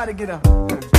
Everybody get up.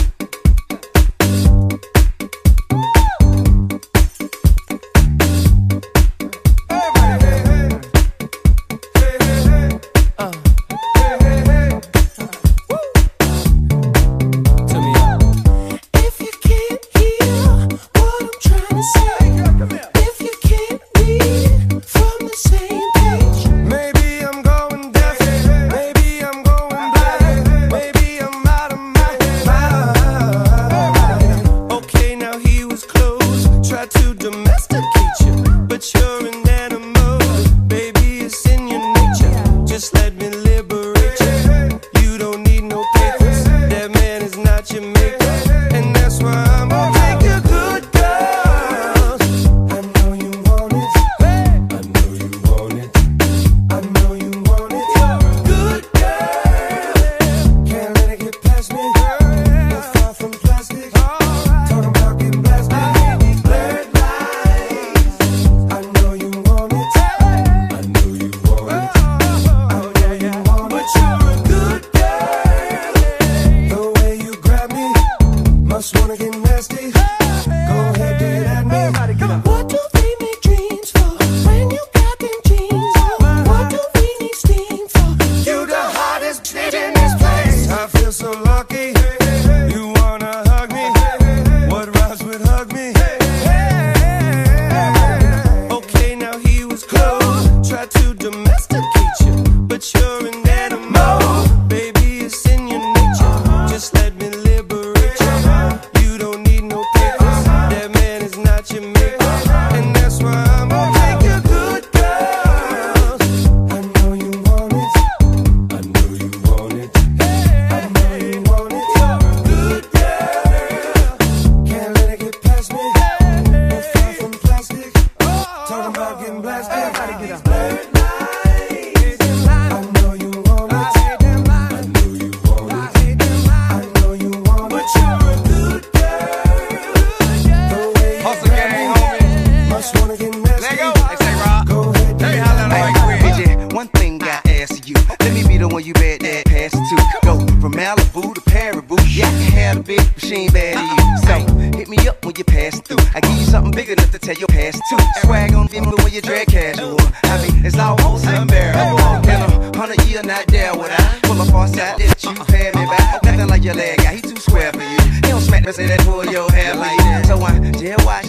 boy, you bet that pass it too. Go from Malibu to Paraboo. Yeah, you had a big machine bad you. So hit me up when you pass through. I give you something big enough to tell your pass too. Swag on Vimeo when you drag casual. I mean, it's almost unbearable. In a hundred year, not there would I pull a on side that you uh-uh. pay me back. Nothing like your leg guy, he too square for you. He don't smack me, say that pull your hair like that. So I just watch,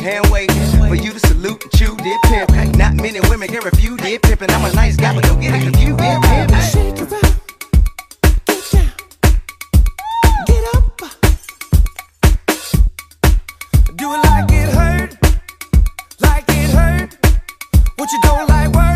hand wait for you to salute and chew, did pimp. Not many women can refuse, did pimpin'. I'm a nice guy, but don't get it confused, don't like work.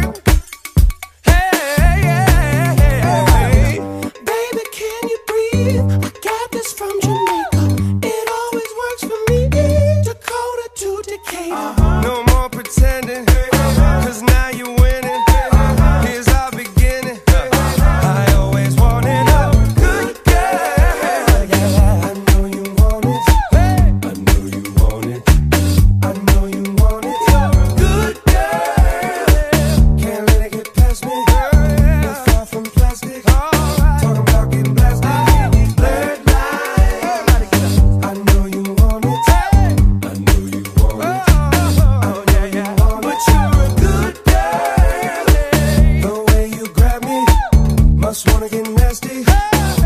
nasty. Hey!